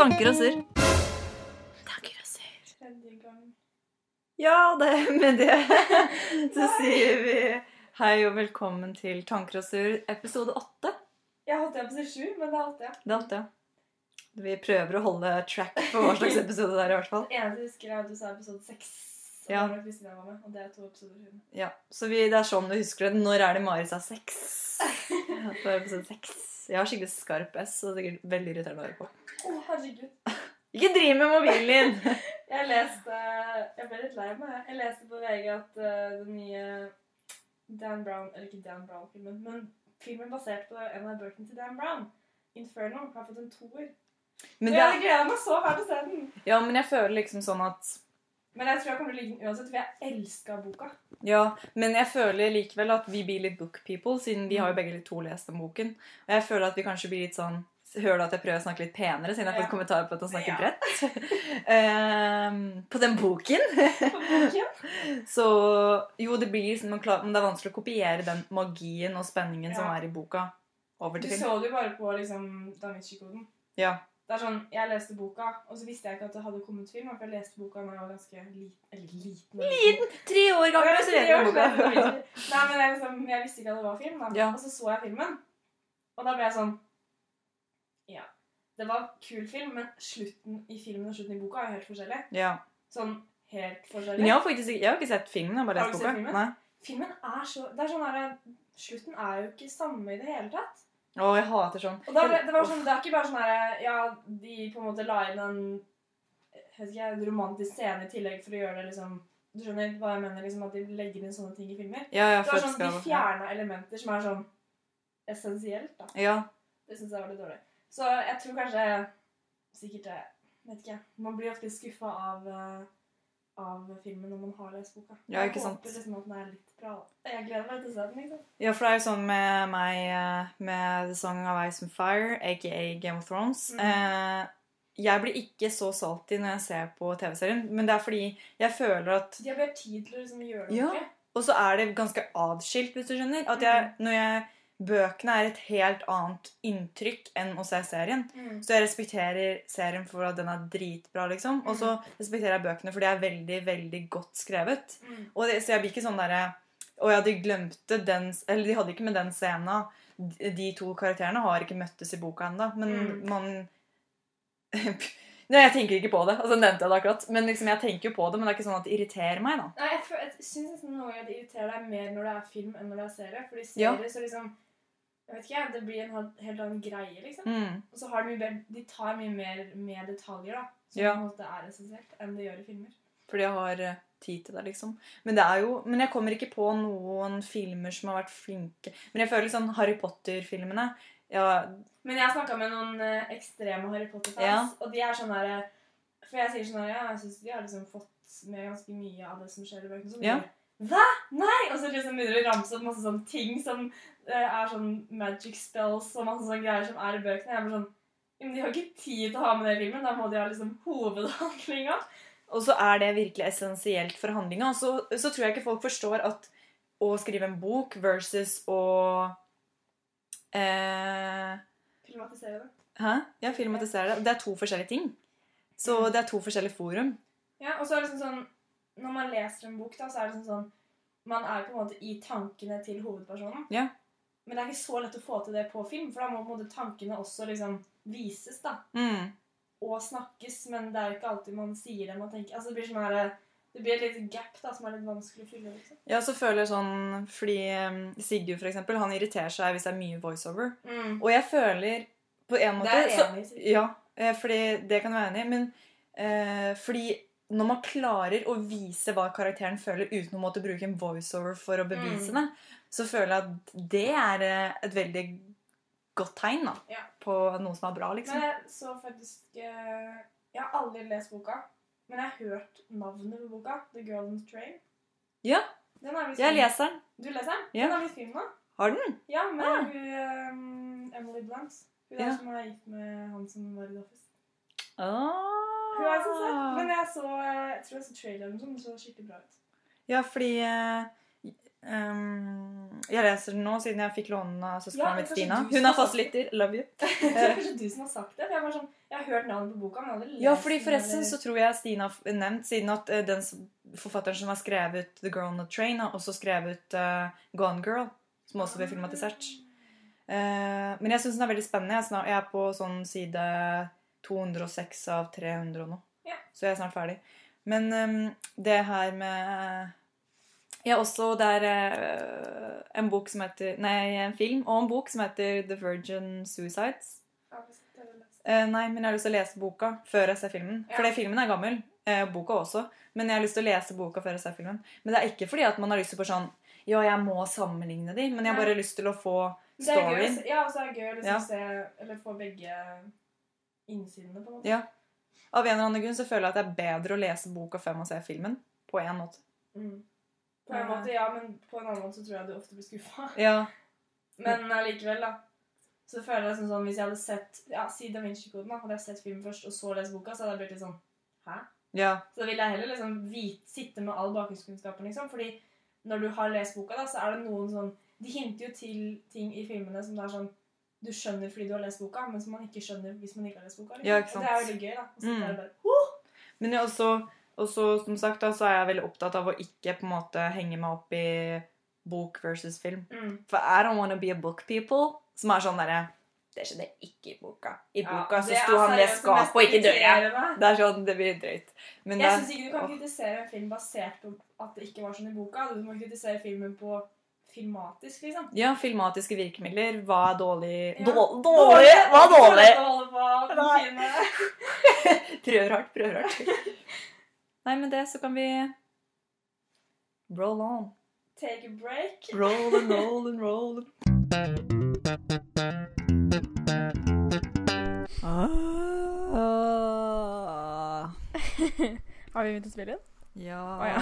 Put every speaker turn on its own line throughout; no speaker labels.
Tanker og surr. Tanker og surr. Ja, det, med det så sier vi hei og velkommen til Tanker og surr episode åtte.
Jeg holdt jeg på å si sju, men det er åtte, ja.
Det er åtte, ja. Vi prøver å holde track på hva slags episode det er, i hvert fall.
Det eneste jeg husker, er at du sa episode seks.
Ja.
det var med, og det er to episoder siden.
Ja, Så vi, det er sånn du husker det. Når er det Mari sa sex? På episode seks. Jeg har skikkelig skarp S, så det er sikkert veldig irriterende å høre på.
Å, herregud.
Ikke driv med mobilen din!
Jeg leste Jeg ble litt lei meg. jeg. Leste på VG at uh, den nye Dan Brown Eller ikke Dan Brown-filmen, men filmen basert på en av bøkene til Dan Brown, 'Inferno', har fått en toer.
Men, det
jeg
er,
gleda meg så fælt til å se den.
ja, men jeg føler liksom sånn at
Men jeg tror jeg kommer til å like den uansett, for jeg elska boka.
Ja, men jeg føler likevel at vi blir litt book people, siden vi har jo begge litt to lest om boken. Og jeg føler at vi kanskje blir litt sånn Hører du at jeg prøver å snakke litt penere, siden jeg har fått
Ja.
kommentar på at han snakker
Ja.
bredt? Ehm, på den boken.
På boken.
Så jo, det blir liksom man klar, Men det er vanskelig å kopiere den magien og spenningen som er i boka, over
Du
til film.
så det jo bare på liksom Da Vinci-koden.
Ja.
Det er sånn, Jeg leste boka, og så visste jeg ikke at det hadde kommet film. For jeg leste boka da jeg var ganske liten. Eller liten.
Liten! Tre år
Ja,
gammel, så jeg boka.
Nei, men jeg, liksom, jeg visste ikke at det var film. da.
Ja.
Og så så jeg filmen, og da ble jeg sånn Ja. Det var en kul film, men slutten i filmen og slutten i boka er jo helt forskjellig.
Ja.
Sånn helt forskjellig.
Men jeg har faktisk jeg har ikke sett filmen, jeg har bare lest boka.
filmen?
Nei.
Filmen er så Det er sånn her Slutten er jo ikke samme i det hele tatt.
Å, jeg hater sånn.
Og da, det, var sånn, det er ikke bare sånn her Ja, de på en måte la inn en jeg vet ikke, en romantisk scene i tillegg for å gjøre det liksom Du skjønner hva jeg mener? liksom At de legger inn sånne ting i filmer.
Ja, ja,
Det var sånn, De fjerna elementer som er sånn essensielt. da.
Ja.
Det syns jeg var litt dårlig. Så jeg tror kanskje Sikkert det, vet ikke. Man blir ofte skuffa av, eh, av filmen når man har lest boka.
Ja, ikke sant.
Jeg håper liksom at den er litt bra. Jeg gleder meg til å se den. liksom.
Ja, for det er jo sånn med meg eh, med The Song of Ice and Fire, aka Game of Thrones.
mm.
Eh, jeg blir ikke så salty når jeg ser på TV-serien, men det er fordi jeg føler at
De har bare tid til å liksom gjøre det
Ja. Og så er det ganske adskilt, hvis du skjønner. At jeg, når jeg, Bøkene er et helt annet inntrykk enn å se serien.
Mm.
Så jeg respekterer serien for at den er dritbra, liksom. Og så respekterer jeg bøkene for de er veldig, veldig godt skrevet.
Mm.
Det, så jeg blir ikke sånn derre Og ja, de glemte den Eller de hadde ikke med den scenen. De de to karakterene har ikke møttes i boka ennå, men
Mm.
man Nei, jeg tenker ikke på det. Altså, nevnte jeg det akkurat. Men liksom, jeg tenker jo på det, men det er ikke sånn at det irriterer meg, da.
Nei, jeg, jeg syns noen ganger det irriterer deg mer når det er film enn når det er serie. Fordi
Ja.
serie så liksom jeg vet ikke, Det blir en helt- annen greie, liksom.
Mm.
Og så har de mer, de tar mye mer med detaljer da, som
Ja.
på en måte er essensielt, enn de gjør i filmer.
Fordi jeg har eh, tid til det, liksom. Men det er jo, men jeg kommer ikke på noen filmer som har vært flinke. Men jeg føler sånn Harry Potter-filmene ja,
Men jeg har snakka med noen eh, ekstreme Harry Potter-fans,
Ja.
og de er sånn der For jeg sier sånn her, ja, jeg syns de har liksom fått med ganske mye av det som skjer i bøkene. Sånn,
Ja.
de, Hva?! Nei! Og så liksom begynner de å ramse opp masse sånne ting som uh, er sånn magic spells og masse sånne greier som er i bøkene. Jeg blir sånn Men de har ikke tid til å ha med det i filmen. Da må de ha liksom hovedhandlinga.
Og så er det virkelig essensielt for handlinga. Og så, så tror jeg ikke folk forstår at å skrive en bok versus å eh,
Filmatisere det.
Hæ? Ja, filmatisere det. Det er to forskjellige ting. Så det er to forskjellige forum.
Ja, og så er det liksom sånn Når man leser en bok, da, så er det sånn sånn Man er på en måte i tankene til hovedpersonen.
Ja.
Men det er ikke så lett å få til det på film, for da må på en måte tankene også liksom vises, da.
Mm.
Og snakkes, men det er jo ikke alltid man sier det man tenker. Altså Det blir sånn her Det blir et lite gap da, som er litt vanskelig å fylle. liksom.
Ja, så føler jeg sånn Fordi um, Sigurd, for eksempel, han irriterer seg hvis det er mye voiceover.
Mm.
Og jeg føler på en måte
Det er
så,
enig i.
Ja, eh, fordi det kan jeg være enig i. Men eh, fordi når man klarer å vise hva karakteren føler uten å måtte bruke en voiceover for å bevise
Mm.
det, så føler jeg at det er eh, et veldig godt tegn da,
Ja.
på noe som er bra,
Men
liksom.
jeg så faktisk eh, Jeg har aldri lest boka, men jeg har hørt navnet på boka. The Girl on the Train.
Ja,
Den
jeg leser den.
Du leser den?
Ja.
Den har blitt film nå.
Har den?
Ja, med
Ah.
hun um, Emily Blunt. Hun
Ja.
som er gift med han som var i The Office.
Ah.
Hun er sånn søt. Men jeg så jeg tror jeg så traileren som så skikkelig bra ut.
Ja, fordi eh, um,
Jeg leser den nå siden jeg fikk låne den av
Ja,
mi Stina. Hun
har
er fastlytter. Love you.
Det er kanskje du som har sagt det. For jeg, var sånn, jeg har hørt navnet på boka, men jeg
Ja, fordi forresten så tror jeg Stina har nevnt Siden at eh, den forfatteren som har skrevet The Girl on the Train, har også skrevet uh, Gone Girl, som også ble filmatisert. Uh, men jeg syns den er veldig spennende. Jeg er på sånn side 206 av 300 nå.
Ja.
Så jeg er snart ferdig. Men um, det her med Ja, også det er eh, en bok som heter Nei, en film og en bok som heter The Virgin Suicides.
Jeg.
Eh, nei, men jeg har lyst til å lese boka før jeg ser filmen.
Ja.
Fordi filmen er gammel. Eh, boka også. Men jeg har lyst til å lese boka før jeg ser filmen. Men det er ikke fordi at man har lyst til på sånn Ja, jeg må sammenligne de, men jeg har bare lyst til å få
å
storyen.
ja, og så er det gøy å liksom
Ja.
se Eller få begge innsidene, på en måte.
Ja. Av en eller annen grunn så føler jeg at det er bedre å lese boka før man ser filmen. På en måte.
Mm. På en måte, ja, men på en annen måte så tror jeg du ofte blir skuffa.
Ja.
Men allikevel, da. Så føler jeg sånn, sånn Hvis jeg hadde sett ja, si Da Vinci-koden, da, hadde jeg sett filmen først og så lest boka, så hadde jeg blitt litt sånn Hæ?
ja.
Så da vil jeg heller liksom vite, sitte med all bakgrunnskunnskapen, liksom. Fordi når du har lest boka, da, så er det noen sånn De hinter jo til ting i filmene som det er sånn du skjønner fordi du har lest boka, men som man ikke skjønner hvis man ikke har lest boka. liksom.
Ja,
det er veldig gøy, da. Og så
Mm.
er det bare,
Men jeg også, også, som sagt, da, så er jeg veldig opptatt av å ikke på en måte henge meg opp i bok versus film.
mm.
For I don't wanna be a book people. Som er sånn derre Det skjedde ikke i boka. I
Ja,
boka så sto han ved skapet og ikke døra. Det er sånn, det blir drøyt. Men
Jeg syns ikke du kan kritisere en film basert på at det ikke var sånn i boka. Du må kritisere filmen på filmatisk, liksom.
ja, filmatiske virkemidler. Hva er dårlig
Ja.
Dårlig! dårlig hva er dårlig? Prøver hardt, prøver hardt. Nei, med det så kan vi roll on.
Take a break.
Roll and roll and roll. Ah.
Har vi begynt å spille inn?
Ja.
Oh, ja.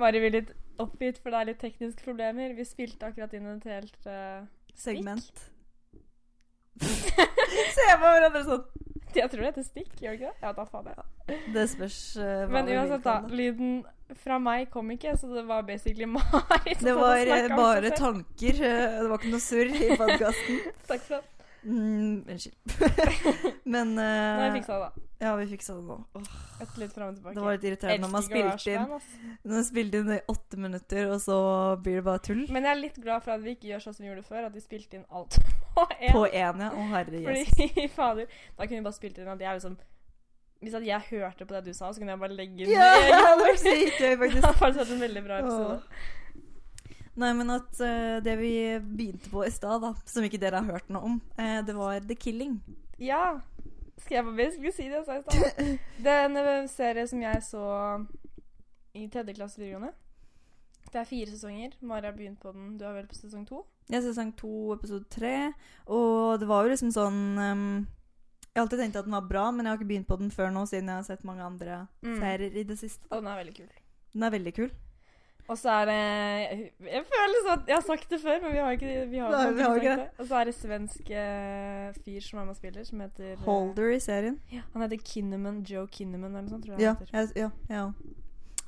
Mari blir litt oppgitt, for det er litt tekniske problemer. Vi spilte akkurat inn et helt uh,
Segment. Se på hverandre sånn.
Jeg tror det heter stikk, gjør det ikke det? Ja, da faen jeg.
Det spørs uh,
Men uansett, da. Lyden fra meg kom ikke, så det var basically Mari som
Det var eh, bare tanker. Det var ikke noe surr i podkasten.
Takk for det.
Mm, Unnskyld. Men
Nå har jeg fiksa det, da.
Ja, vi fiksa det nå. Åh,
Et litt fram og tilbake.
det var litt irriterende når man spilte inn Når man spilte inn i åtte minutter, og så blir det bare tull.
Men jeg er litt glad for at vi ikke gjør sånn som vi gjorde før, at vi spilte inn alt på én.
På én, ja. Å, herre Jesus.
Fordi, fader, da kunne vi bare spilt inn at jeg liksom Hvis at jeg hørte på det du sa, så kunne jeg bare legge inn
Ja, det var sykt gøy,
Det
faktisk.
har vært en veldig bra episode.
Nei, men at uh, det vi begynte på i stad, som ikke dere har hørt noe om, uh, det var The Killing.
Ja. Skal jeg bare basically si det jeg sa i stad? Det er en eh, serie som jeg så i tredje klasse videregående. Det er fire sesonger. Mari har begynt på den. Du er vel på sesong to?
Ja, sesong to, episode tre. Og det var jo liksom sånn um, Jeg har alltid tenkt at den var bra, men jeg har ikke begynt på den før nå, siden jeg har sett mange andre
Mm.
serier i det siste.
Og den er veldig kul.
Den er veldig kul.
Og så er det Jeg føler liksom at Jeg har sagt det før, men vi har ikke, vi har,
Nei, vi har ikke
det. Og så er det svensk uh, fyr som er med og spiller, som heter eh,
Holder i serien.
Ja, han heter Kinnaman, Joe Kinnaman eller noe sånt, tror jeg
Ja,
han
ja, ja.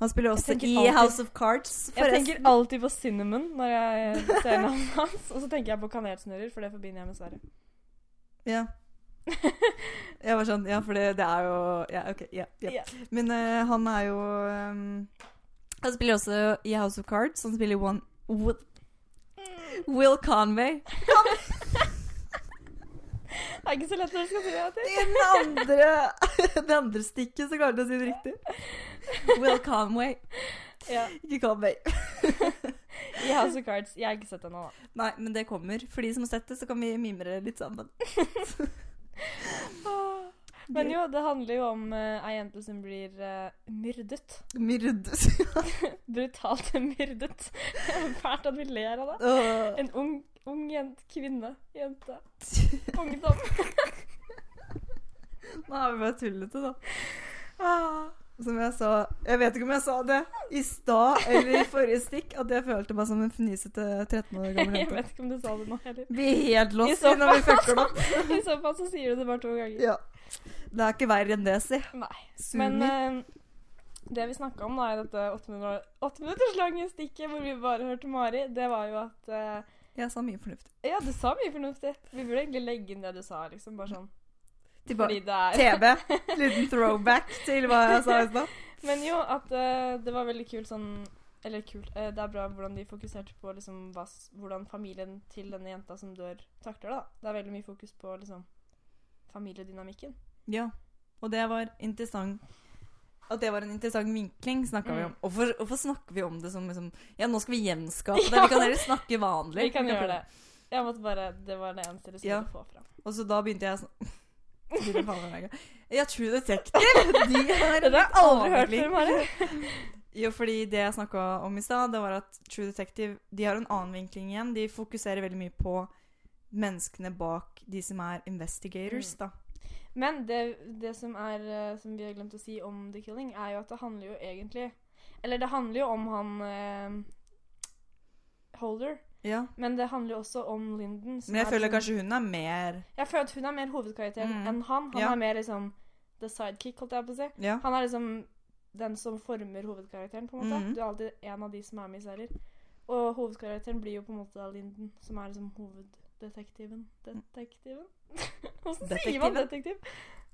Han spiller også i
alltid-
House of Cards, forresten.
Jeg tenker alltid på Cinnamon når jeg ser navnet hans. Og så tenker jeg på kanelsnurrer, for det forbinder jeg med Sverige.
Ja. Jeg var sånn Ja, for det, det er jo Ja, OK. Ja. ja. Men uh, han er jo ehm, Han spiller også i House of Cards. Han spiller One Will, Will Conway.
Det er ikke så lett når du skal si det.
I den andre Det andre stikket så klarte jeg å si det riktig. Will Conway.
Ja.
Ikke Conway.
I House of Cards. Jeg har ikke sett det nå, da.
Nei, men det kommer. For de som har sett det, så kan vi mimre litt sammen.
Men jo, det handler jo om uh, ei jente som blir uh, myrdet.
ja
Brutalt myrdet. Fælt at vi ler av det.
Uh.
En ung, ung jent, kvinne. Jente. Ungdom.
Nå er vi bare tullete, da. Som jeg sa Jeg vet ikke om jeg sa det i stad eller i forrige stikk, at jeg følte meg som en fnisete 13 år gammel jente.
Jeg vet ikke om du sa det nå heller.
Vi er helt lost når vi fucker det opp.
I så fall så sier du det bare to ganger.
Ja. Det er ikke verre enn det, si.
Nei.
Sumi.
Men uh, Det vi snakka om da i dette åtte minutters lange stikket hvor vi bare hørte Mari, det var jo at uh,
Jeg sa mye fornuftig.
Ja, du sa mye fornuftig. Vi burde egentlig legge inn det du sa, liksom. Bare sånn. Fordi det er
TV. Liten throwback til hva jeg sa i stad.
Men jo, at uh, det var veldig kult sånn Eller kult. det er bra hvordan de fokuserte på liksom hvordan familien til denne jenta som dør, takler det. da. Det er veldig mye fokus på liksom familiedynamikken.
Ja. Og det var interessant At det var en interessant vinkling, snakka vi
Mm.
om. Hvorfor, hvorfor snakker vi om det som liksom Ja, nå skal vi gjenskape det. Vi kan heller snakke vanlig.
Vi kan gjøre det. Jeg måtte bare, Det var det eneste du skulle
Ja.
få fram.
Og så da begynte jeg å lage. Ja, True Detective! De har
Det har jeg aldri hørt før, Mari.
Jo, fordi det jeg snakka om i stad, det var at True Detective de har en annen vinkling igjen. De fokuserer veldig mye på menneskene bak de som er investigators,
Mm.
da.
Men det, det som er eh, Som vi har glemt å si om The Killing, er jo at det handler jo egentlig Eller det handler jo om han eh, Holder,
Ja.
men det handler jo også om Linden.
Men jeg
er
føler
liksom-
kanskje hun er mer
Jeg føler at hun er mer hovedkarakteren
Mm.
enn han. Han
Ja.
er mer liksom the sidekick, holdt jeg på å si.
Ja.
Han er liksom den som former hovedkarakteren, på en måte.
Mm.
Du er alltid en av de som er med i serier. Og hovedkarakteren blir jo på en måte Linden, som er liksom hoveddetektiven. Detektiven? Detektiven? Hvordan sier man detektiv?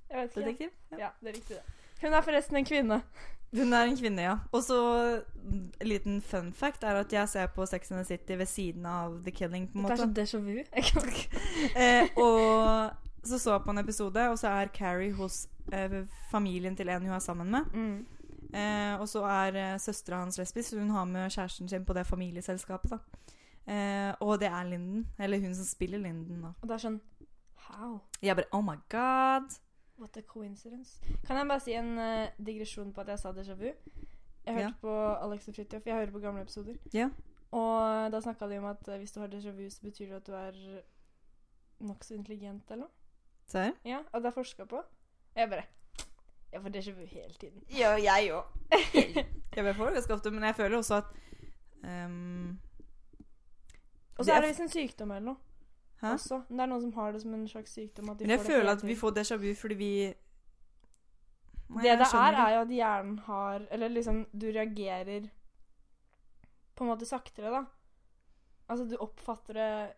Jeg vet ikke.
detektiv. Ja.
Ja, det er riktig det. Hun er forresten en kvinne.
Hun er en kvinne, ja. Og så en liten fun fact er at jeg ser på Sex and the City ved siden av The Killing, på en
Det er
måte.
så déjà vu.
Eh, og så så jeg på en episode, og så er Carrie hos eh, familien til en hun er sammen med.
Mm.
Eh, og så er eh, søstera hans lesbisk, så hun har med kjæresten sin på det familieselskapet. da. Eh, og det er Linden. Eller hun som spiller Linden, da.
Og det er sånn How?
Jeg bare Oh my god.
What a coincidence. Kan jeg bare si en uh, digresjon på at jeg sa déjà vu? Jeg hørte
Ja.
på Alex og Fridtjof. Jeg hører på gamle episoder.
Ja.
Og da snakka de om at eh, hvis du har déjà vu, så betyr det at du er nokså intelligent eller noe.
Serr?
Ja, og det er forska på. Og Jeg bare Jeg får déjà vu hele tiden.
Ja, jeg òg. jeg får det ganske ofte, men jeg føler også at ehm,
Og så
er
det visst en sykdom eller noe.
Hæ?
Også. Det er noen som har det som en slags sykdom.
Men jeg føler at vi får déjà vu fordi vi Nei,
Det det er, er jo at hjernen har Eller liksom, du reagerer på en måte saktere, da. Altså, du oppfatter det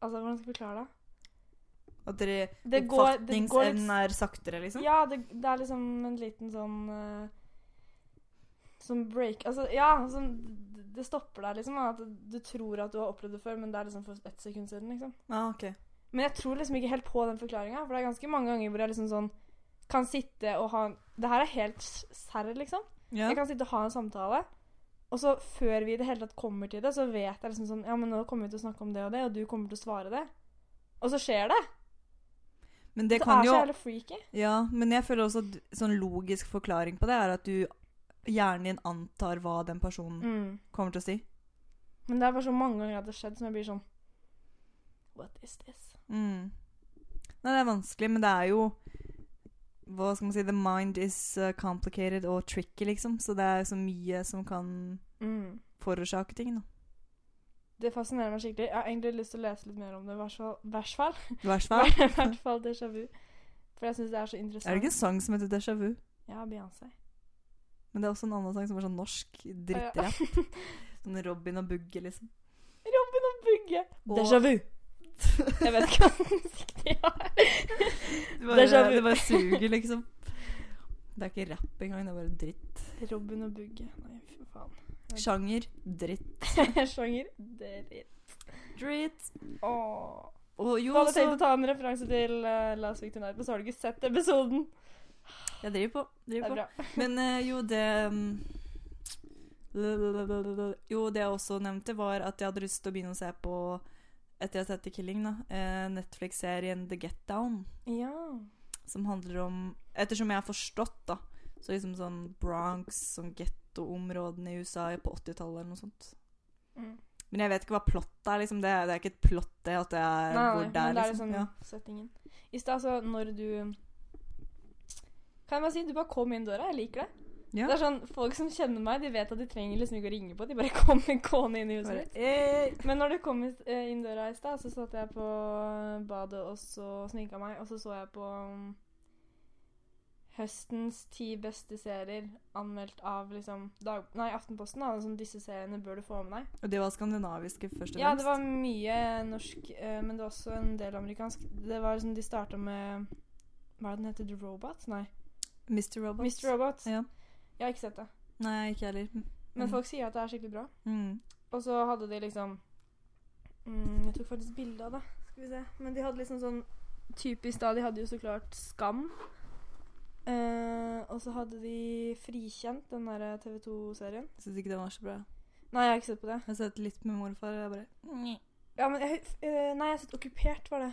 Altså, hvordan skal jeg forklare det?
At dere
Det går, det
Oppfatningsevnen er saktere, liksom?
Ja, det, det er liksom en liten sånn eh, Som break Altså, ja, som, Det stopper deg, liksom. At du tror at du har opplevd det før, men det er liksom for ett sekund siden, liksom.
Ah, ok.
Men jeg tror liksom ikke helt på den forklaringa, for det er ganske mange ganger hvor jeg liksom sånn kan sitte og ha Det her er helt serr, liksom.
Ja.
Jeg kan sitte og ha en samtale, og så før vi i det hele tatt kommer til det, så vet jeg liksom sånn Ja, men nå kommer vi til å snakke om det og det, og du kommer til å svare det. Og så skjer det.
Men det
det
kan
er
jo
så jævlig freaky.
Ja, men jeg føler også at sånn logisk forklaring på det er at du hjernen din antar hva den personen
Mm.
kommer til å si.
Men det er bare så mange ganger at det har skjedd som jeg blir sånn What is this?
Mm. Nei, det er vanskelig, men det er jo Hva skal man si The mind is uh, complicated og tricky, liksom. Så det er så mye som kan
Mm.
forårsake ting, da.
Det fascinerer meg skikkelig. Jeg har egentlig lyst til å lese litt mer om det, i hvert fall-
I hvert fall.
Déjà vu. For jeg syns det er så interessant.
Er det ikke en sang som heter Déjà Vu?
Ja, Beyoncé.
Men det er også en annen sang som er sånn norsk drittrapp. Sånn Robin og Bugge, liksom.
Robin og Bugge.
Og-
Déjà vu. Jeg vet ikke hva musikk de har.
Det bare, det bare suger, liksom. Det er ikke rapp engang, det er bare dritt.
Robin og Bugge. Nei, fy faen.
Sjanger dritt.
Sjanger. Dritt.
Dritt.
Åh.
Og
Du hadde
så
tenkt å ta en referanse til uh, Last Week Tonight, men så har du ikke sett episoden.
Jeg driver på.
Det
Driver
er
på.
bra.
Men eh, jo, det mm, Jo, det jeg også nevnte, var at jeg hadde lyst til å begynne å se på etter jeg har sett The Killing, da, eh, Netflix-serien The Get Down.
Ja.
Som handler om Ettersom jeg har forstått, da, så liksom sånn Bronx, sånn gettoområdene i USA på 80-tallet eller noe sånt.
Mm.
Men jeg vet ikke hva plottet er. liksom Det, det er ikke et plott, det, at det er
Nei,
hvor
nei,
det er.
men det er
liksom. ja.
settingen. I stad, altså, når du Kan jeg bare si, du bare kom inn døra. Jeg liker det.
Ja.
Det er sånn, Folk som kjenner meg, de vet at de trenger liksom ikke å ringe på. De bare kommer gående inn i huset mitt.
eh,
Men når du kom eh, inn døra i stad, så satt jeg på badet og så sminka meg, og så så jeg på um, høstens ti beste serier anmeldt av liksom dag, Nei, Aftenposten. da, sånn, Disse seriene bør du få med deg.
Og det var skandinaviske først og fremst?
Ja, det var mye norsk, eh, men det var også en del amerikansk. Det var liksom, De starta med Hva er det den heter? The Robot? Nei.
Mr. Robot.
Mr. Robot.
Ja.
Jeg har ikke sett det.
Nei, ikke heller. heller.
Men
Mm.
folk sier at det er skikkelig bra.
Mm.
Og så hadde de liksom mm, Jeg tok faktisk bilde av det. Skal vi se. Men de hadde liksom sånn Typisk da, de hadde jo så klart Skam. Uh, og så hadde de Frikjent, den der TV 2-serien.
Jeg syns ikke den var så bra.
Nei, jeg har ikke sett på det.
Jeg har sett litt med morfar, og jeg bare
Ja, men jeg, uh, Nei, jeg har sett Okkupert, var det.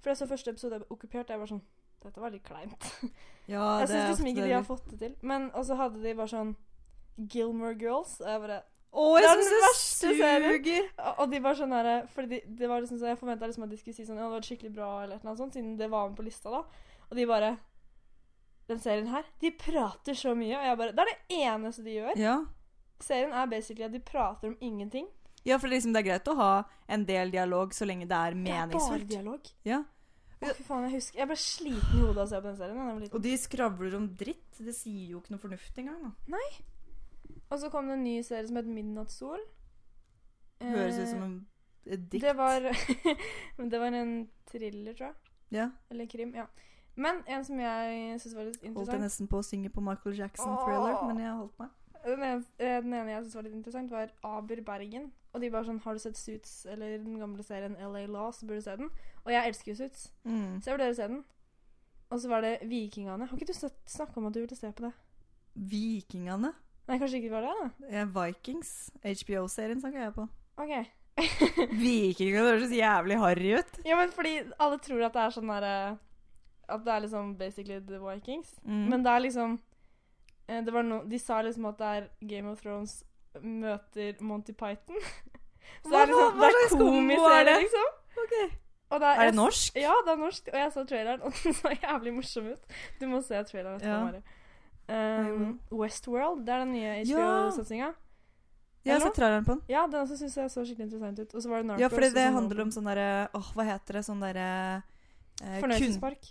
For jeg så første episode av Okkupert, jeg var sånn Dette var litt kleint.
Ja,
jeg syns liksom ikke de har fått det til. Men Og så hadde de bare sånn Gilmore Girls, og jeg bare
Å, jeg syns det suger!
Og de var sånn herre fordi de, det var liksom så Jeg forventa liksom at de skulle si sånn Ja, det var skikkelig bra, eller noe sånt, siden det var med på lista, da. Og de bare Den serien her, de prater så mye, og jeg bare Det er det eneste de gjør.
Ja.
Serien er basically at de prater om ingenting.
ja, for liksom, det er greit å ha en del dialog så lenge det er
Det er bare dialog.
Ja.
Å, fy faen, jeg husker Jeg ble sliten i hodet av å se på den serien.
Og de skravler om dritt. Det sier jo ikke noe fornuft engang. da.
Og så kom det en ny serie som het Midnattssol.
Høres ut
Eh,
som en, et dikt.
Det var det var en thriller, tror jeg.
Ja.
Eller krim. Ja. Men en som jeg syns var litt interessant
Holdt jeg nesten på å synge på Michael Jackson
Åh.
Thriller, men jeg holdt meg.
Den ene, eh, den ene jeg syntes var litt interessant, var Aber Bergen. Og de bare sånn Har du sett Suits eller den gamle serien LA Law, så burde du se den. Og jeg elsker jo Suits,
Mm.
så jeg vurderer å se den. Og så var det Vikingene. Har ikke du snakka om at du ville se på det?
Vikingene.
Nei, kanskje ikke det var det? da?
Ja, Vikings. HBO-serien snakker jeg på.
OK.
Vikingene høres så jævlig harry ut.
Ja, men fordi alle tror at det er sånn derre At det er liksom basically The Vikings.
Mm.
Men det er liksom eh, no, De sa liksom at det er Game of Thrones møter Monty Python. Så det
Hva-
er liksom
hva
Det er
er
komiserie,
det?
liksom.
Okay.
Og
Er det
jeg-
norsk?
Ja, det er norsk. Og jeg så traileren, og den så jævlig morsom ut. Du må se traileren
Ja.
Um, Westworld, det er den nye HBO-satsinga.
Jeg har sett traileren på den.
Ja, den også syns jeg så skikkelig interessant ut. Og så var det Narcos.
Ja, fordi det handler om sånn derre Åh, hva heter det? Sånn derre eh,
Fornøyelsespark.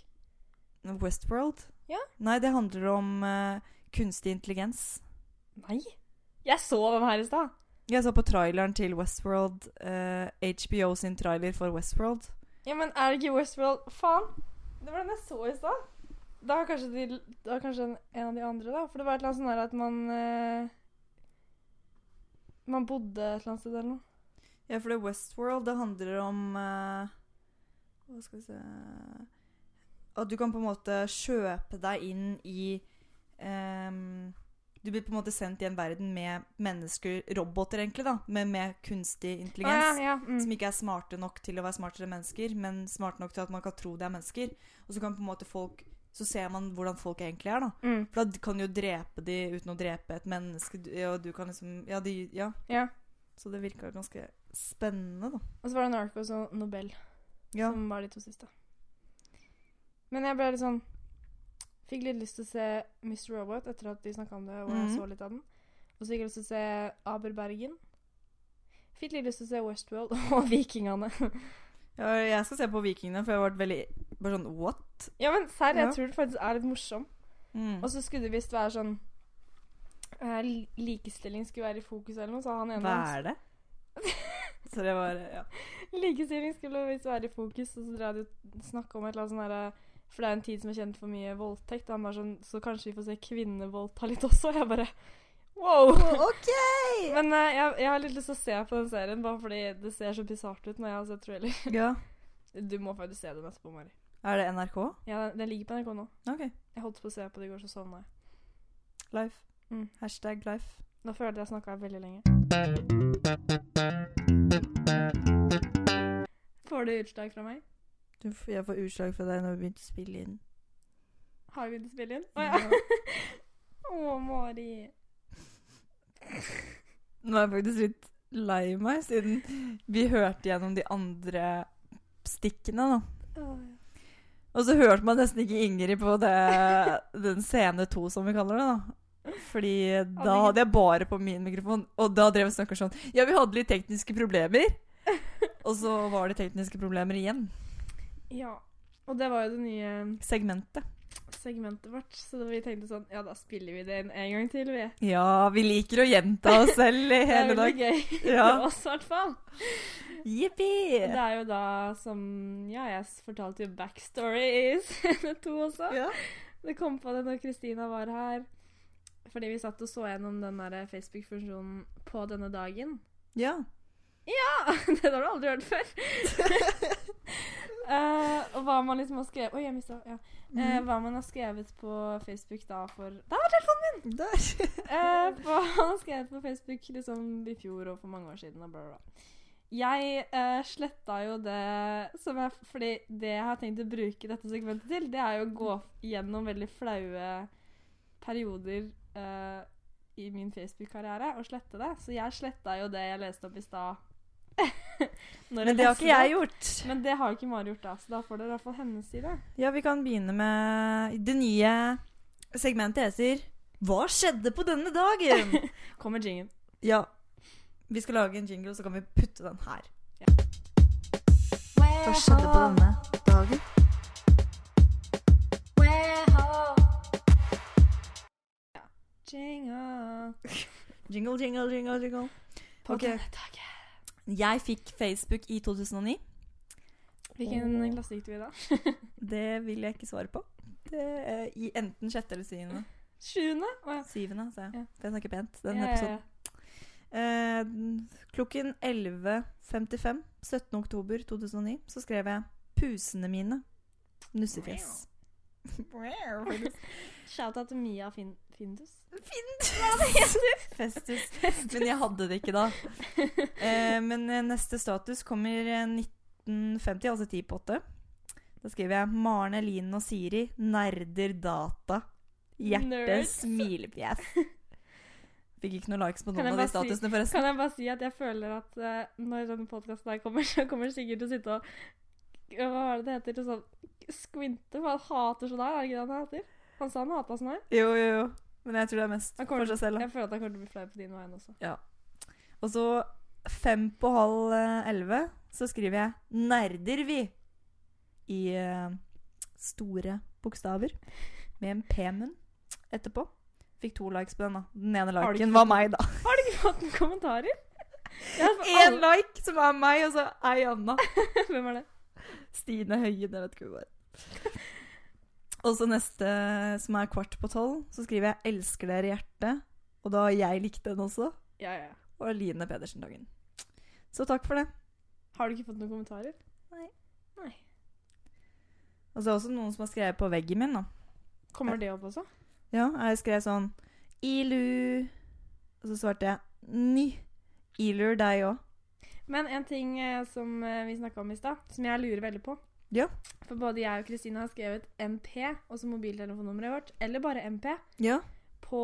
Westworld?
Ja.
Nei, det handler om eh, kunstig intelligens.
Nei! Jeg så dem her i stad.
Jeg så på traileren til Westworld. Uh, HBO sin trailer for Westworld.
Ja, men er det ikke Westworld Faen! Det var den jeg så i stad. Da var kanskje, de, da var kanskje en, en av de andre, da. For det var et eller annet sånn at man uh, Man bodde et eller annet sted eller noe.
Ja, for det Westworld, det handler om uh, Hva skal vi se At du kan på en måte kjøpe deg inn i ehm, Du blir på en måte sendt i en verden med mennesker, roboter egentlig, da, med, med kunstig intelligens.
Ah, ja, ja. Mm.
Som ikke er smarte nok til å være smartere enn mennesker, men smarte nok til at man kan tro det er mennesker. Og så kan på en måte folk Så ser man hvordan folk egentlig er, da.
Mm.
For da kan du jo drepe de uten å drepe et menneske. Du- Ja, du kan liksom Ja, de, ja.
ja.
Så det virka ganske spennende, da.
Og så var det Narcos og Nobel, som var de to siste. Men jeg ble litt sånn Fikk litt lyst til å se Mr. Robot etter at de snakka om det, og jeg
Mhm.
så litt av den. Og så fikk jeg lyst til å se Aber Bergen. Fikk litt lyst til å se Westworld og Vikingene.
Ja, jeg skal se på Vikingene, for jeg har vært veldig Bare sånn what?
ja, men serr, jeg
Ja.
tror det faktisk er litt morsom.
Mm.
Og så skulle det visst være sånn eh, Likestilling skulle være i fokus eller noe, sa han ene.
Hva er det? Så det var Ja.
Likestilling skulle visst være i fokus, og så drev de og snakka om et eller annet sånn derre For det er en tid som er kjent for mye voldtekt. Og han bare sånn, så kanskje vi får se kvinnevoldta litt også? Og jeg bare Wow!
OK!
Men uh, jeg, jeg har litt lyst til å se på den serien, bare fordi det ser så bisart ut når jeg har sett trailer.
Ja.
Du må faktisk se den etterpå, Mari.
Er det NRK?
Ja, den, den ligger på NRK nå.
OK.
Jeg holdt på å se på det i går, så sovna jeg.
Life.
Mm.
Hashtag life.
Nå følte jeg snakka veldig lenge. Får du utslag fra meg?
Jeg får utslag fra deg når vi begynte å spille inn.
Har vi begynt å spille inn? Å ja. Å, Mari.
Nå er jeg faktisk litt lei meg, siden vi hørte gjennom de andre stikkene, da.
Å,
Og så hørte man nesten ikke Ingrid på det, den scene to, som vi kaller det. da. Fordi da hadde jeg bare på min mikrofon, og da drev jeg og snakka sånn Ja, vi hadde litt tekniske problemer. Og så var det tekniske problemer igjen.
Ja. Og det var jo det nye
Segmentet.
segmentet vårt, så da vi tenkte sånn Ja, da spiller vi det inn en gang til, vi.
Ja, vi liker å gjenta oss selv i hele dag.
Det er veldig
dag.
gøy.
Ja.
For oss, i hvert fall.
Jippi!
Det er jo da som Ja, jeg fortalte jo backstory i scene to også.
Ja.
Det kom på det når Kristina var her. Fordi vi satt og så gjennom den Facebook-funksjonen på denne dagen.
ja.
Ja! Den har du aldri hørt før. Eh, og hva man liksom har skrevet Oi, jeg mista ja. Eh,
Mhm.
hva man har skrevet på Facebook da for Der var telefonen min!
Der.
uh, hva man har skrevet på Facebook liksom i fjor og for mange år siden og bla, bla. Jeg uh, sletta jo det som jeg Fordi det jeg har tenkt å bruke dette segmentet til, det er jo å gå gjennom veldig flaue perioder i min Facebook-karriere og slette det. Så jeg sletta jo det jeg leste opp i stad. Når
Men det har ikke jeg gjort.
Men det har ikke Mari gjort, da, så da får dere i hvert fall hennes side.
Ja, vi kan begynne med det nye segmentet heter Hva skjedde på denne dagen?
Kommer jingen.
ja. Vi skal lage en jingle, så kan vi putte den her.
Ja.
Hva skjedde på denne dagen?
Jingle.
Jingle, jingle, jingle, jingle.
På
okay.
denne dagen.
Jeg fikk Facebook i 2009.
Hvilken
oh.
klasse gikk du i da?
Det vil jeg ikke svare på. Det er I enten sjette eller syvende.
Sjuende? Oh, ja.
Syvende, sa jeg.
Ja.
For jeg snakker pent. Den
Ja,
episoden. Eh, klokken 11.55 17. oktober 2009 så skrev jeg 'Pusene mine'. Nussefjes.
Shout-out til Mia fin Findus.
Findus! Festus. Men jeg hadde det ikke da. Eh, men eh, neste status kommer eh, 1950, altså 10 på 8. Da skriver jeg 'Maren, Elin og Siri nerder data'. Hjerte, smilefjes. Fikk ikke noen likes på noen av de statusene, forresten.
Kan jeg bare si at jeg føler at uh, når denne podkasten her kommer, så kommer sikkert til å sitte og Hva er det det heter? Sånn skvinte, for han hater sånn her. Er det ikke det han hater? Han sa han hata sånn her.
Jo, jo, jo. Men jeg tror det er mest for seg selv. da.
Jeg føler at han kommer til å bli flau på din vegne også. Ja.
Og så fem på halv eh, elleve så skriver jeg 'nerder vi' i uh, store bokstaver. Med en p-munn etterpå. Fikk to likes på den, da. Den ene liken var meg, da.
Har du ikke fått noen kommentarer?
Én like, som er meg, og så ei anna.
Hvem er det?
Stine Høien, jeg vet ikke hvor hun var. Og så neste, som er kvart på tolv, så skriver jeg 'elsker dere hjerte'. Og da har jeg likt den også.
Ja, ja.
Og Line Pedersen Dagen. Så takk for det.
Har du ikke fått noen kommentarer? Nei. Nei.
Og så er det også noen som har skrevet på veggen min, da.
Kommer det opp også?
Ja, jeg skrev sånn Ilu Og så svarte jeg Ny. Ilur deg òg.
Men en ting eh, som eh, vi snakka om i stad, som jeg lurer veldig på
Ja.
For både jeg og Kristina har skrevet MP, også mobiltelefonnummeret vårt, eller bare MP,
Ja.
på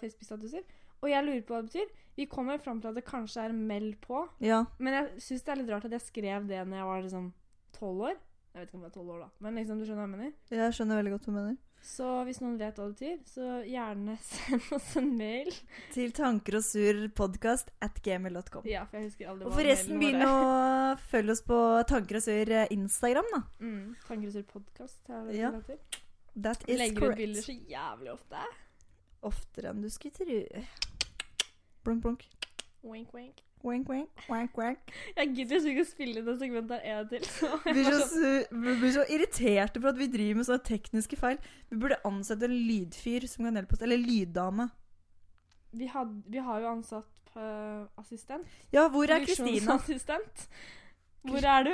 Facebook-statuser. Og jeg lurer på hva det betyr. Vi kommer fram til at det kanskje er meld på,
Ja.
men jeg syns det er litt rart at jeg skrev det når jeg var liksom tolv år. Jeg vet ikke om jeg er tolv år, da, men liksom, du skjønner hva jeg mener.
Jeg skjønner veldig godt hva du mener.
Så hvis noen vet hva det betyr, så gjerne send oss en mail.
Til tanker og surr podcast at gmail.com.
Ja, for jeg husker aldri
Og forresten, begynn å følge oss på Tanker og surr eh, Instagram, da.
Mm, tanker og er podkast.
Ja. That is
Legger ut bilder så jævlig ofte.
Oftere enn du skulle tro. Blunk, blunk.
Wink, wink.
Wink, wink. Wank, wank.
Jeg gidder ikke å spille det segmentet en til. Så
Vi blir så,
sånn,
vi blir så irriterte for at vi driver med sånne tekniske feil. Vi burde ansette en lydfyr som kan hjelpe oss. Eller lyddame.
vi, had, vi har jo ansatt uh, assistent.
Ja, hvor er Kristina?
Hvor er du?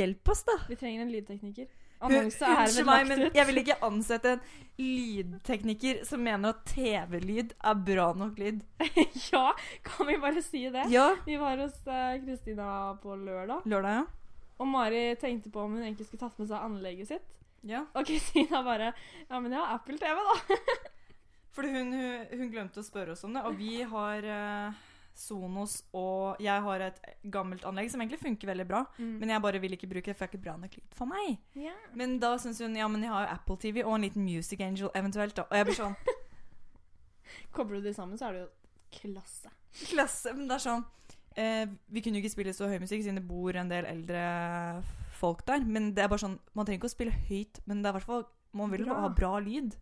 Hjelp oss, da.
Vi trenger en lydtekniker. Annonse er
meg,
lagt
men
ut.
jeg vil ikke ansette en lydtekniker som mener at TV-lyd er bra nok lyd.
ja, kan vi bare si det?
Ja.
Vi var hos Kristina Kristina på lørdag,
Lørdag, ja.
og Mari tenkte på om hun egentlig skulle tatt med seg anlegget sitt.
ja.
Og Kristina bare Ja, men jeg har Apple TV, da.
Fordi hun, hun, hun glemte å spørre oss om det, og vi har eh, Sonos, og jeg har et gammelt anlegg som egentlig funker veldig bra, men jeg bare vil ikke bruke det, for det er ikke bra nok lyd for meg.
Yeah.
Men da syns hun ja, men jeg har jo Apple TV og en liten Music Angel eventuelt, da. Og jeg blir sånn
Kobler du de sammen, så er det jo klasse.
Klasse. Men det er sånn eh, Vi kunne jo ikke spille så høy musikk siden det bor en del eldre folk der. Men det er bare sånn Man trenger ikke å spille høyt, men det er i hvert fall Man vil jo ha bra lyd.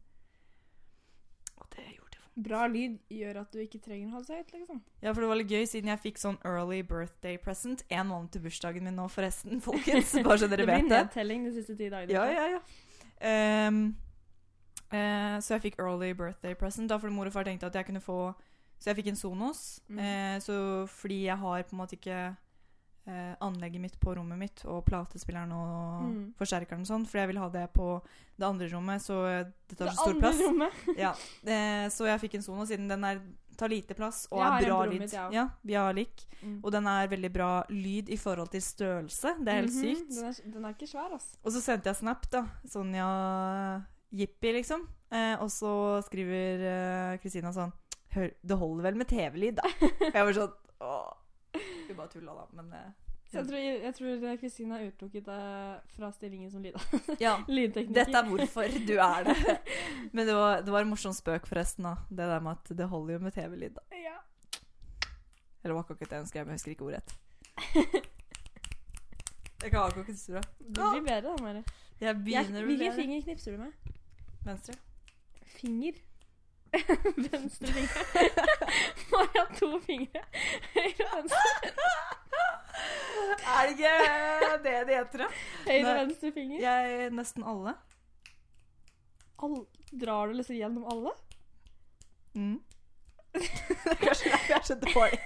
Og det gjorde.
Bra lyd gjør at du ikke trenger å holde seg høyt, liksom.
Ja, for det var litt gøy, siden jeg fikk sånn early birthday present en måned til bursdagen min nå, forresten, folkens. Bare så dere vet det det blir
nedtelling de siste ti dagene.
Ja, ja, ja. Um, uh, så jeg fikk early birthday present, da fordi mor og far tenkte at jeg kunne få Så jeg fikk en Sonos.
Mm.
uh, så fordi jeg har på en måte ikke eh, anlegget mitt på rommet mitt, og platespilleren og
Mm.
forsterkeren og sånn, for jeg vil ha det på det andre rommet, så det tar
Det
så stor
andre
plass.
rommet.
Ja, eh, så jeg fikk en Sono siden den er, tar lite plass og
Jeg
er bra lyd.
mitt, ja.
Ja, vi har lik.
Mm.
Og den er veldig bra lyd i forhold til størrelse. Det er helt
Mhm,
sykt.
Den er, den er ikke svær, altså.
Og så sendte jeg snap, da. Sonja Jippi, liksom. Eh, og så skriver eh, Kristina sånn Hør, det holder vel med TV-lyd, da. Jeg var sånn Åh. Vi bare tulla, da. Men eh,
Så jeg tror, jeg tror Kristina utelukket deg fra stillingen som lyd,
ja.
lydtekniker.
Dette er hvorfor du er det. Men det var, det var en morsom spøk, forresten. da Det der med at det holder jo med TV-lyd, da.
Ja.
Eller var akkurat det ønsker jeg, men jeg husker ikke ordet. Jeg kan akkurat ikke det.
Du blir bedre, da, Mari.
Jeg
Jeg-
begynner å
Hvilken finger knipser du med?
Venstre.
Finger. venstre finger. Nå har to fingre. Høyre og venstre.
Er det ikke det det heter, da?
Høyre og venstre finger.
Jeg Nesten alle.
All, drar du liksom gjennom alle?
Mm. Kanskje derfor jeg er så dårlig.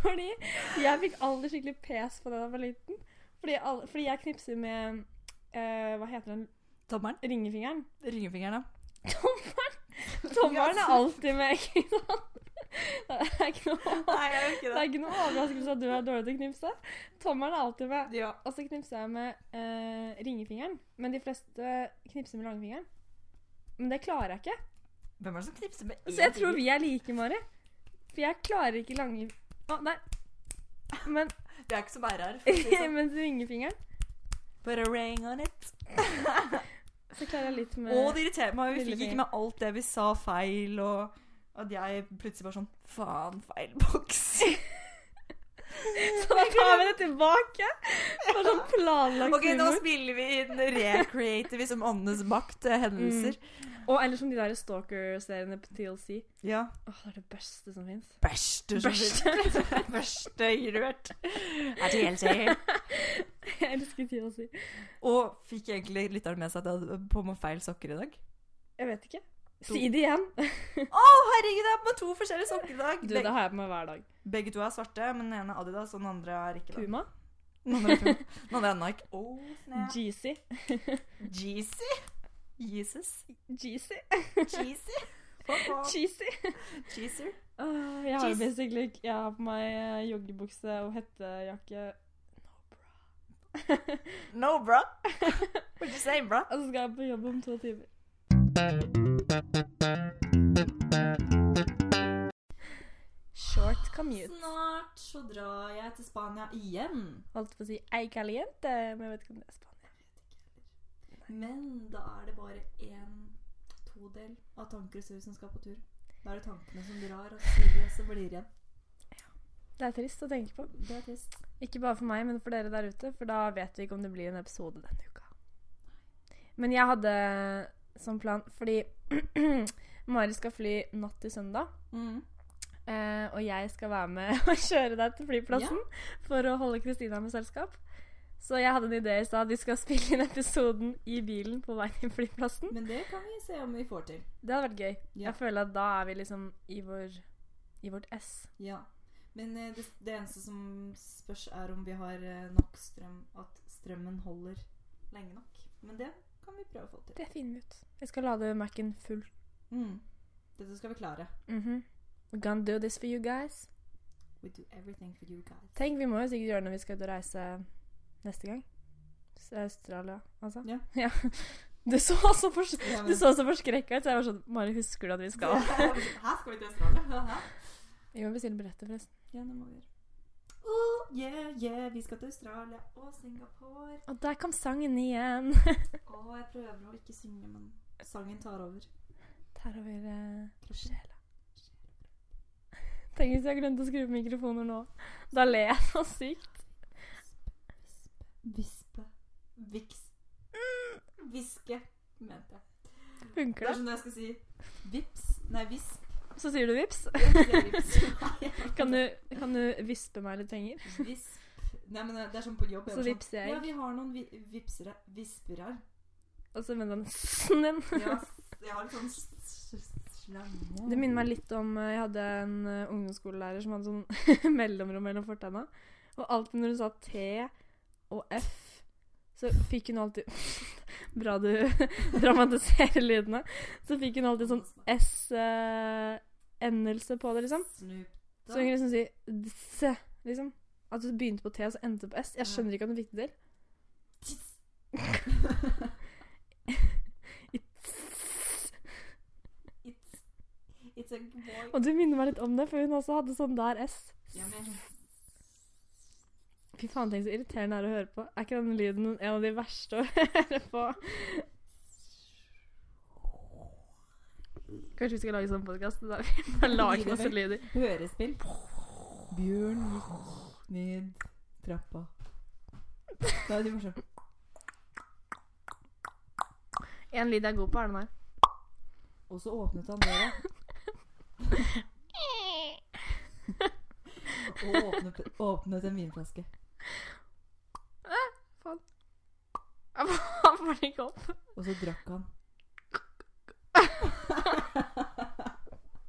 Fordi jeg fikk aldri skikkelig pes på det da jeg var liten. Fordi, alle, fordi jeg knipser med uh, Hva heter den?
Tommeren?
Ringefingeren.
Ringefingeren, ja.
Tommelen! Tommelen er alltid med. ikke sant? Det er ikke noe,
Nei,
det er ikke noe overraskelse at du er dårlig til å knipse. Tommelen er alltid med.
Ja.
Og så knipser jeg med eh, ringefingeren. Men de fleste knipser med langfingeren. Men det klarer jeg ikke.
Hvem er det som knipser med
Så jeg tror vi er like, Mari. For jeg klarer ikke lange Å, nei. Men
Det er ikke som RR. for å si det sånn.
mens ringefingeren,
Put a ring on it.
så klarer jeg litt med
Og det irriterer meg. Vi fikk ikke med alt det vi sa feil, og at jeg plutselig bare sånn Faen, feil boks.
Så da tar vi det tilbake. Bare sånn planlagt
Ok, nå spiller vi inn recreative som åndenes makt hendelser. Mm.
Og eller som de der Stalker-seriene på TLC.
Ja.
Åh, det er det beste som fins.
Beste som fins. beste hørt. Er?
Jeg elsker TLC.
Og fikk egentlig lytteren med seg at jeg hadde på meg feil sokker i dag?
Jeg vet ikke. Si det igjen.
Å, herregud, jeg har på meg to forskjellige sokker i dag.
Du,
Beg
det har jeg på meg hver dag.
begge to er svarte, men den ene er Adidas, og den andre er ikke det.
Puma.
Den andre er Puma. Den andre er Nike. Oh.
Jeezy.
Jeezy. Jesus.
Jeezy.
Jeezy?
Cheesy.
Cheeser.
Uh, jeg har basically Jeg har på meg joggebukse og hettejakke.
No, bra. What you say, bra?
Og så skal jeg på jobb om to timer. Short commute.
Snart så drar jeg til Spania igjen.
Holdt på å si ei caliente, men jeg vet ikke om det er Spania.
Men da er det bare en todel av tanker og som skal på tur. Da er det tankene som drar, og surret som blir igjen.
Det er trist å tenke på.
Det er trist.
Ikke bare for meg, men for dere der ute, for da vet vi ikke om det blir en episode denne uka. Men jeg hadde som plan Fordi Mari skal fly natt til søndag.
Mm.
Eh, og jeg skal være med og kjøre deg til flyplassen for å holde Kristina med selskap. Så jeg hadde en idé i stad. Vi skal spille inn episoden i bilen på vei til flyplassen.
Men det kan vi se om vi får til.
Det hadde vært gøy.
Ja.
Jeg føler at da er vi liksom i, vår, i vårt ess.
Ja. Men eh, det, det eneste som spørs, er om vi har eh, nok strøm. At strømmen holder lenge nok. Men det kan vi prøve å få til.
Det finner vi ut. Jeg skal lade Mac-en full.
Mm. Dette skal vi klare.
Mhm. We're gonna do this for you guys.
We do everything for you guys.
Tenk, vi må jo sikkert gjøre det når vi skal ut og reise neste gang. Australia, altså.
Ja.
Du så så, for,
Ja,
men... så så forskrekka ut, så jeg var sånn Mari, husker du at vi skal
Her skal vi til Australia.
Vi må bestille billetter, forresten.
Gjøre. Oh, yeah, yeah, vi skal til Australia og Singapore.
Og der kom sangen igjen.
Å, jeg prøver å ikke synge, men sangen tar over.
Tar over
uh,
sjela. Tenk hvis jeg glemte å skru på mikrofoner nå. Da ler jeg så sykt.
Vispe. Viks. Mm, Hviske. mente jeg.
Funker
Det
Det er
som når jeg skal si vips. Nei, visp.
Så sier du vips. Kan du, kan du vispe meg litt penger?
Visp. Nei, men det er sånn på jobb.
Så
sånn,
vipser jeg.
Ja, vi har noen vi vipsere. Visper her.
Og så med den s-en din.
Ja, jeg har litt sånn s- s-.
Det minner meg litt om eh, Jeg hadde en eh, ungdomsskolelærer som hadde sånn mellomrom mellom fortenna. Og alltid når hun sa T og F, så fikk hun alltid Bra du dramatiserer lydene. Så fikk hun alltid sånn S-endelse på det, liksom. Så hun kunne liksom si S, liksom. At du begynte på T og så endte på S. Jeg skjønner ikke at hun fikk det til.
It's, it's a boy.
Og du minner meg litt om det, for hun også hadde sånn der S.
Ja, men
Fy faen, tenk så irriterende det er å høre på. Er ikke den lyden en av de verste å høre på? Kanskje vi skal lage sånn podkast vi bare lager masse lyder.
Hørespill. Bjørn gikk ned trappa. Da er det morsomt.
En lyd jeg er god på, er den her.
Og så åpnet han døra. Og åpnet, åpnet en vinflaske.
Jeg får den ikke opp.
Og så drakk han.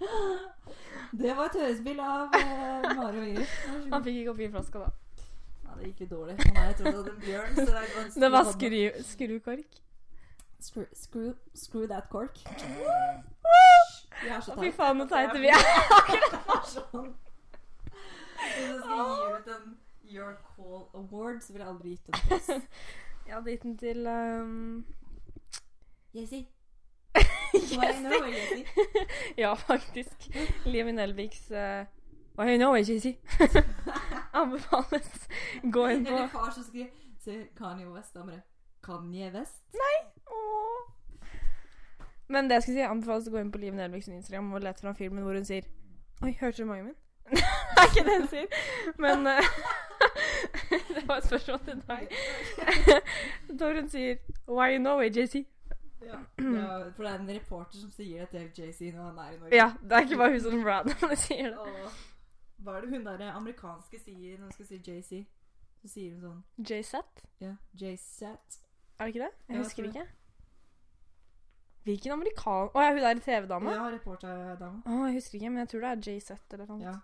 Det var et hørespill av eh, Mari og Ingrid.
Han fikk ikke opp vinflaska da.
Ja, det gikk litt dårlig. Han er tross alt en bjørn. Så det, er vanskelig
Det var skru, skrukork.
Screw, screw, screw that cork. Vi er så
Å, fy faen, så teite vi er.
Sånn. Hvis jeg skal gi ut en Your Call Award, så ville jeg aldri gitt den til oss.
Jeg hadde gitt den til um...
Jesse.
Ja, faktisk. Liv Nelviks uh, Why you know it? Anbefales. Gå inn på
Eller far som skriver Se Kanye West. Da bare Kanye West?
Åh. Men det jeg skulle si, anbefales å gå inn på Liv Nelviks Instagram og lete fram filmen hvor hun sier Oi, hørte du magen min? det er ikke det hun sier. Men uh, Det var et spørsmål til deg. Da hun sier Why you know it, JC?
Ja. ja. For det er en reporter som sier det til JC når han er i Norge.
Ja, det er ikke bare hun som random sier det.
Og hva er det hun der amerikanske sier når hun skal si JC? Så sier hun sånn
JZ?
Ja, JZ.
Er det ikke det? Jeg
ja,
husker ikke. Hvilken amerikan... Å ja, hun der TV-dama?
Ja, reporterdama.
Å, jeg husker ikke, men jeg tror det er JZ eller noe.
Ja.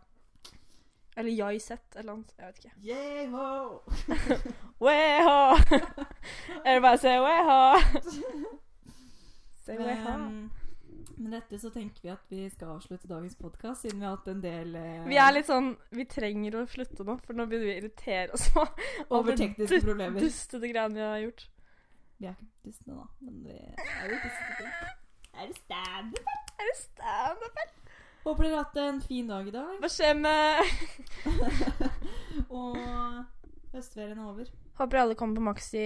Eller JZ eller noe. Jeg vet ikke.
Yeho!
Weho! Everybody say weha!
Men med dette så tenker vi at vi skal avslutte dagens podkast, siden vi har hatt en del eh,
Vi er litt sånn Vi trenger å slutte nå, for nå begynner vi å irritere oss på
over tekniske problemer.
dustete greiene vi har gjort.
Vi er ikke dustete da, men vi er jo dustete. Er det standup,
Er det standup?
Håper dere har hatt en fin dag i dag.
Hva skjer med
Og høstferien er over.
Håper alle kommer på Maxi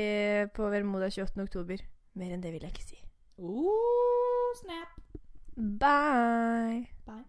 på Vermoda 28. oktober. Mer enn det vil jeg ikke si.
Oh, snap.
Bye!
Bye.